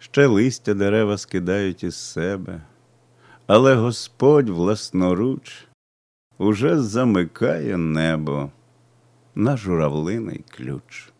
ще листя дерева скидають із себе, але Господь власноруч уже замикає небо на журавлиний ключ.